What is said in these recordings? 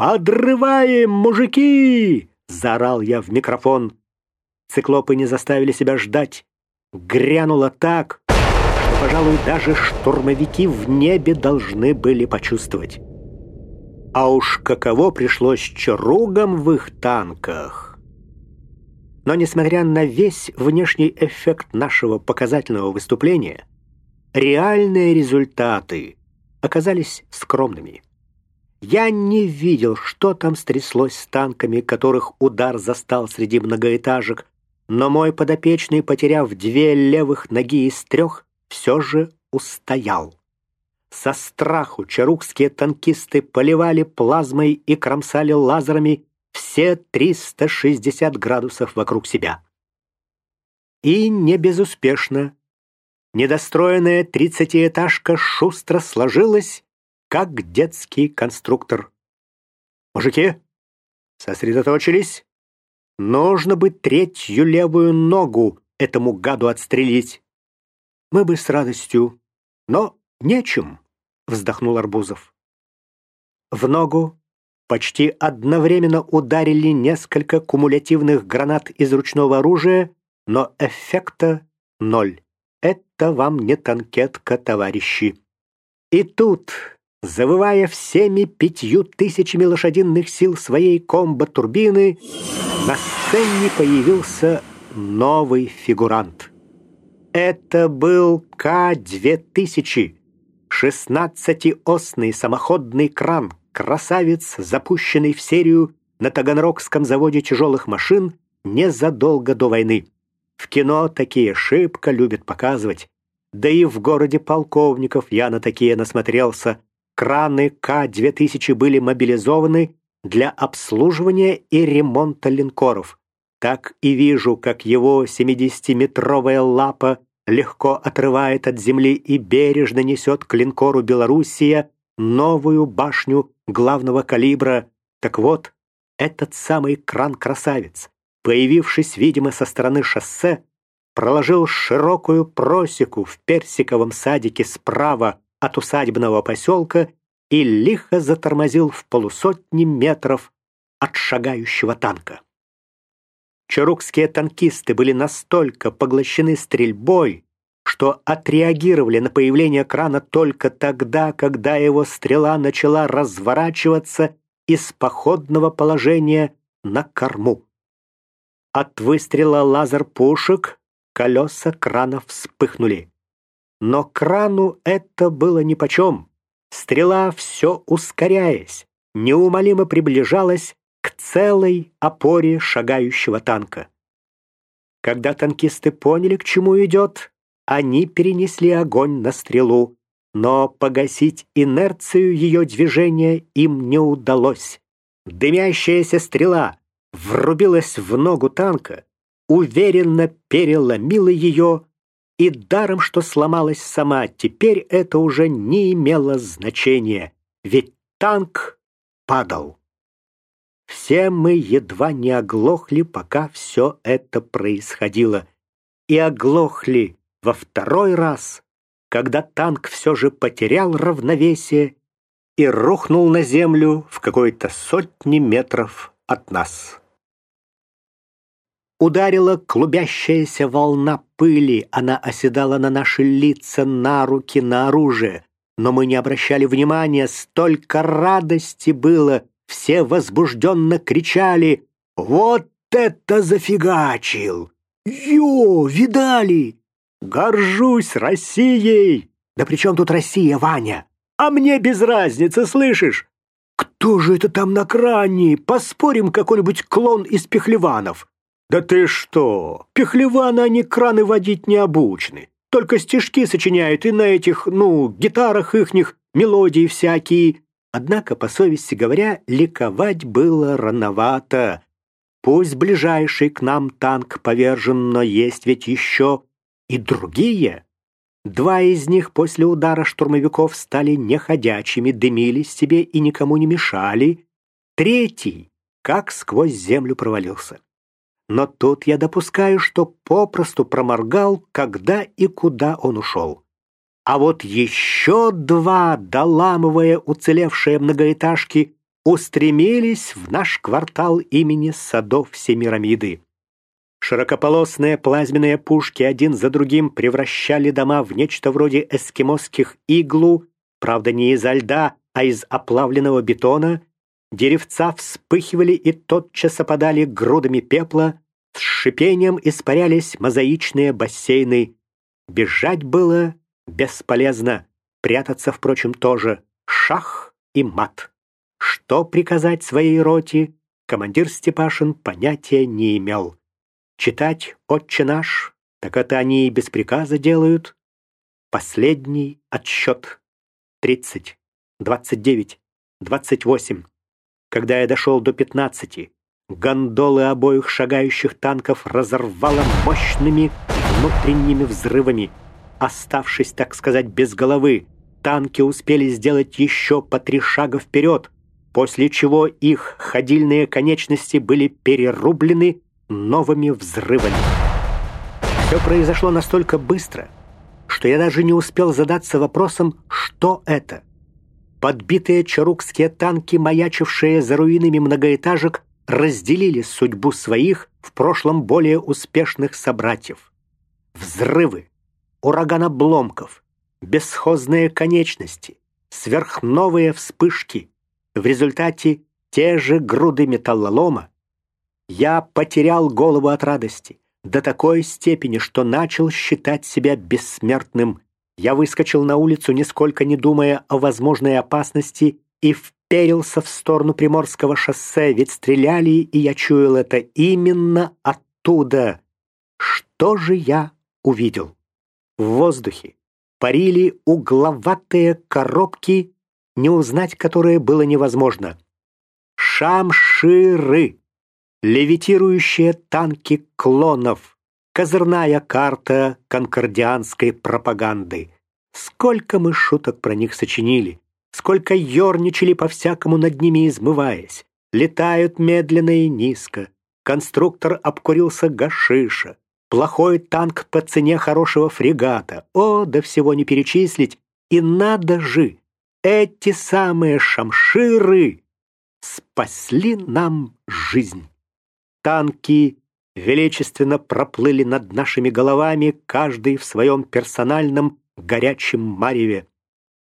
«Подрываем, мужики!» — заорал я в микрофон. Циклопы не заставили себя ждать. Грянуло так, что, пожалуй, даже штурмовики в небе должны были почувствовать. А уж каково пришлось чаругам в их танках. Но, несмотря на весь внешний эффект нашего показательного выступления, реальные результаты оказались скромными. Я не видел, что там стряслось с танками, которых удар застал среди многоэтажек, но мой подопечный, потеряв две левых ноги из трех, все же устоял. Со страху чарукские танкисты поливали плазмой и кромсали лазерами все 360 градусов вокруг себя. И не безуспешно. Недостроенная тридцатиэтажка шустро сложилась как детский конструктор. «Мужики, сосредоточились? Нужно бы третью левую ногу этому гаду отстрелить. Мы бы с радостью, но нечем», — вздохнул Арбузов. В ногу почти одновременно ударили несколько кумулятивных гранат из ручного оружия, но эффекта ноль. Это вам не танкетка, товарищи. И тут завывая всеми пятью тысячами лошадиных сил своей комбо-турбины, на сцене появился новый фигурант. Это был К-2000, 16-осный самоходный кран, красавец, запущенный в серию на Таганрогском заводе тяжелых машин незадолго до войны. В кино такие шибко любят показывать. Да и в городе полковников я на такие насмотрелся краны К-2000 были мобилизованы для обслуживания и ремонта линкоров. Так и вижу, как его 70-метровая лапа легко отрывает от земли и бережно несет к линкору «Белоруссия» новую башню главного калибра. Так вот, этот самый кран-красавец, появившись, видимо, со стороны шоссе, проложил широкую просеку в персиковом садике справа от усадебного поселка и лихо затормозил в полусотни метров от шагающего танка. Чарукские танкисты были настолько поглощены стрельбой, что отреагировали на появление крана только тогда, когда его стрела начала разворачиваться из походного положения на корму. От выстрела лазер-пушек колеса крана вспыхнули. Но крану это было нипочем. Стрела, все ускоряясь, неумолимо приближалась к целой опоре шагающего танка. Когда танкисты поняли, к чему идет, они перенесли огонь на стрелу, но погасить инерцию ее движения им не удалось. Дымящаяся стрела врубилась в ногу танка, уверенно переломила ее и даром, что сломалась сама, теперь это уже не имело значения, ведь танк падал. Все мы едва не оглохли, пока все это происходило. И оглохли во второй раз, когда танк все же потерял равновесие и рухнул на землю в какой-то сотни метров от нас. Ударила клубящаяся волна пыли, она оседала на наши лица, на руки, на оружие. Но мы не обращали внимания, столько радости было. Все возбужденно кричали «Вот это зафигачил! Ё, видали? Горжусь Россией! Да при чем тут Россия, Ваня? А мне без разницы, слышишь? Кто же это там на кране? Поспорим, какой-нибудь клон из Пехлеванов. «Да ты что! Пехлеваны они краны водить не обучены. Только стишки сочиняют и на этих, ну, гитарах ихних мелодии всякие». Однако, по совести говоря, ликовать было рановато. Пусть ближайший к нам танк повержен, но есть ведь еще и другие. Два из них после удара штурмовиков стали неходячими, дымились себе и никому не мешали. Третий как сквозь землю провалился. Но тут я допускаю, что попросту проморгал, когда и куда он ушел. А вот еще два, доламывая уцелевшие многоэтажки, устремились в наш квартал имени Садов Семирамиды. Широкополосные плазменные пушки один за другим превращали дома в нечто вроде эскимосских иглу, правда не изо льда, а из оплавленного бетона. Деревца вспыхивали и тотчас опадали грудами пепла, с шипением испарялись мозаичные бассейны. Бежать было бесполезно, прятаться, впрочем, тоже. Шах и мат. Что приказать своей роте, командир Степашин понятия не имел. Читать «Отче наш», так это они и без приказа делают. Последний отсчет. Тридцать, двадцать девять, двадцать восемь. Когда я дошел до пятнадцати, гондолы обоих шагающих танков разорвало мощными внутренними взрывами. Оставшись, так сказать, без головы, танки успели сделать еще по три шага вперед, после чего их ходильные конечности были перерублены новыми взрывами. Все произошло настолько быстро, что я даже не успел задаться вопросом, что это. Подбитые чарукские танки, маячившие за руинами многоэтажек, разделили судьбу своих в прошлом более успешных собратьев. Взрывы, ураган обломков, бесхозные конечности, сверхновые вспышки. В результате те же груды металлолома, я потерял голову от радости до такой степени, что начал считать себя бессмертным. Я выскочил на улицу, нисколько не думая о возможной опасности, и вперился в сторону Приморского шоссе, ведь стреляли, и я чуял это именно оттуда. Что же я увидел? В воздухе парили угловатые коробки, не узнать которые было невозможно. Шамширы! левитирующие танки клонов, козырная карта конкордианской пропаганды. Сколько мы шуток про них сочинили, сколько ерничали по-всякому над ними измываясь. Летают медленно и низко. Конструктор обкурился гашиша. Плохой танк по цене хорошего фрегата. О, да всего не перечислить. И надо же, эти самые шамширы спасли нам жизнь. Танки величественно проплыли над нашими головами, каждый в своем персональном горячем мареве.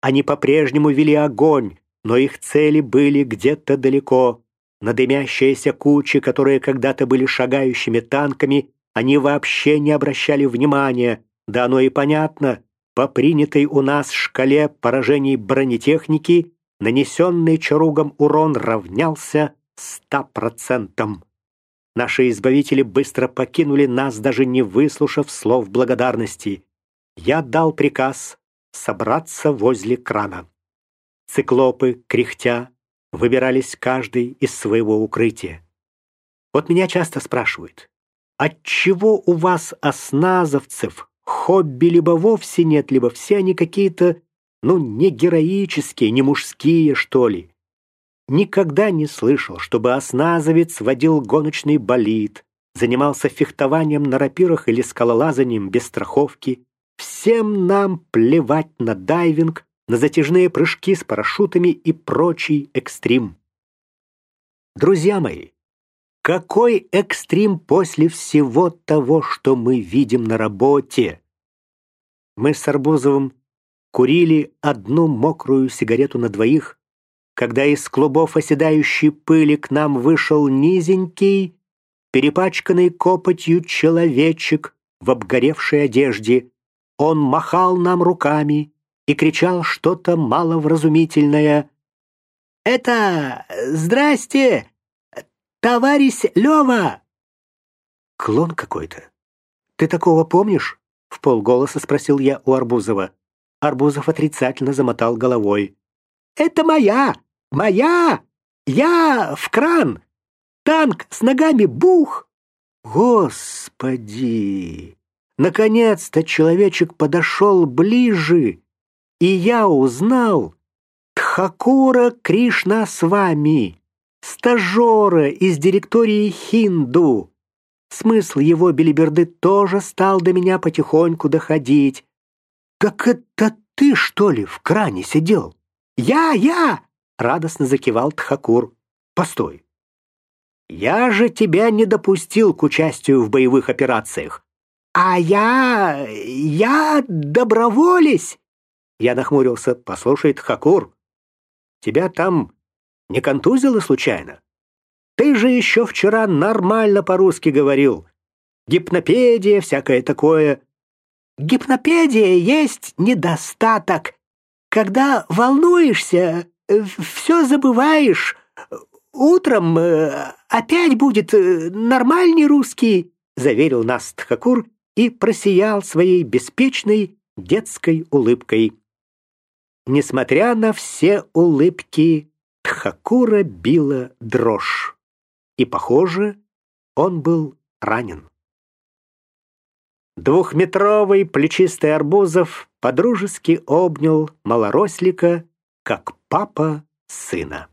Они по-прежнему вели огонь, но их цели были где-то далеко. На дымящиеся кучи, которые когда-то были шагающими танками, они вообще не обращали внимания, да оно и понятно, по принятой у нас шкале поражений бронетехники нанесенный чаругом урон равнялся ста процентам. Наши избавители быстро покинули нас, даже не выслушав слов благодарности. Я дал приказ собраться возле крана. Циклопы, кряхтя, выбирались каждый из своего укрытия. Вот меня часто спрашивают, отчего у вас, осназовцев, хобби либо вовсе нет, либо все они какие-то, ну, не героические, не мужские, что ли? Никогда не слышал, чтобы осназовец водил гоночный болид, занимался фехтованием на рапирах или скалолазанием без страховки. Всем нам плевать на дайвинг, на затяжные прыжки с парашютами и прочий экстрим. Друзья мои, какой экстрим после всего того, что мы видим на работе? Мы с Арбузовым курили одну мокрую сигарету на двоих, когда из клубов оседающей пыли к нам вышел низенький, перепачканный копотью человечек в обгоревшей одежде. Он махал нам руками и кричал что-то маловразумительное. «Это... здрасте! Товарищ Лева!» «Клон какой-то. Ты такого помнишь?» — в полголоса спросил я у Арбузова. Арбузов отрицательно замотал головой. «Это моя! Моя! Я в кран! Танк с ногами бух!» Господи! Наконец-то человечек подошел ближе, и я узнал Тхакура Кришна с вами, стажера из директории Хинду. Смысл его белиберды тоже стал до меня потихоньку доходить. «Так это ты, что ли, в кране сидел?» «Я, я! Радостно закивал Тхакур. Постой. Я же тебя не допустил к участию в боевых операциях. А я... я доброволец. Я нахмурился. Послушай, Тхакур, тебя там не контузило случайно? Ты же еще вчера нормально по-русски говорил. Гипнопедия, всякое такое. Гипнопедия есть недостаток. Когда волнуешься, все забываешь. Утром э, опять будет э, нормальный русский, заверил нас Тхакур и просиял своей беспечной детской улыбкой. Несмотря на все улыбки, Тхакура била дрожь. И, похоже, он был ранен. Двухметровый плечистый Арбузов подружески обнял малорослика, как папа сына.